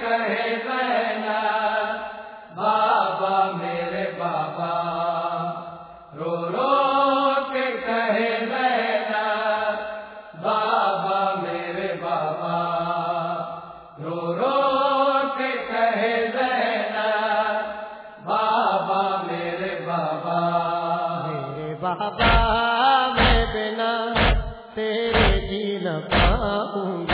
کہے بابا میرے بابا۔ رو رو کے کہے بابا میرے بابا۔ رو رو کے کہے بابا میرے بابا۔ بابا، میں بنا تیرے جی نہ پاؤں گا۔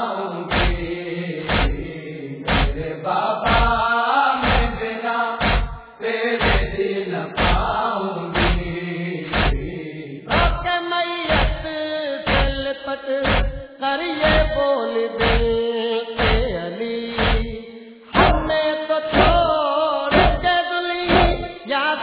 یا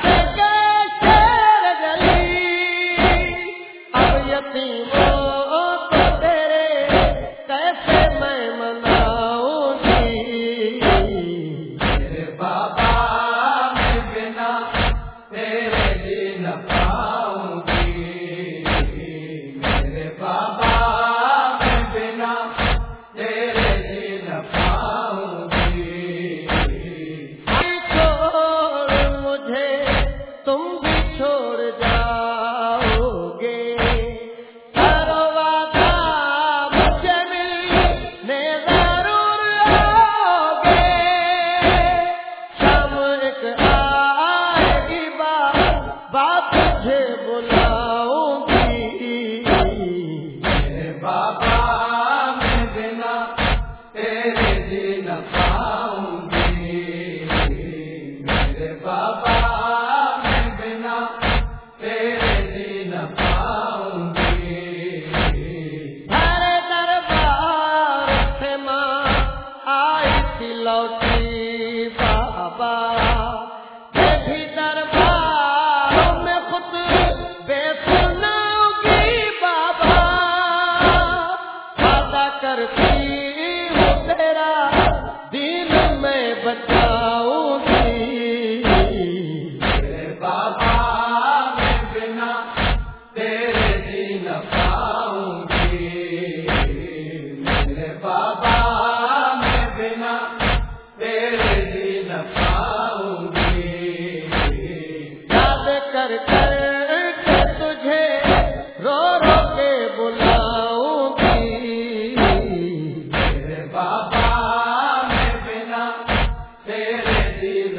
بابا میں بنا تیرے دل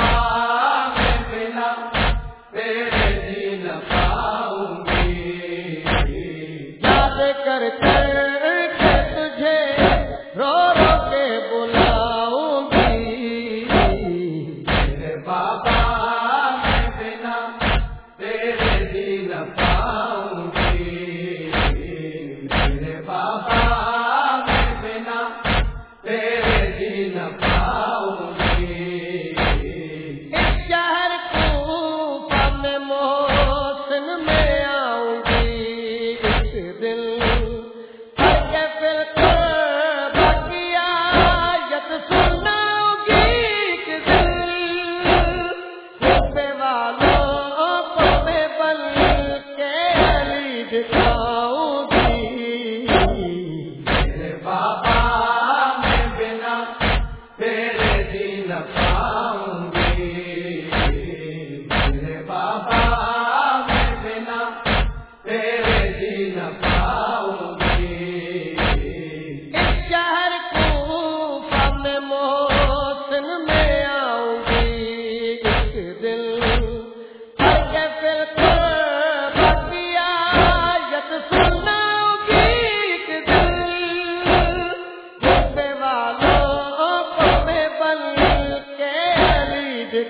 علی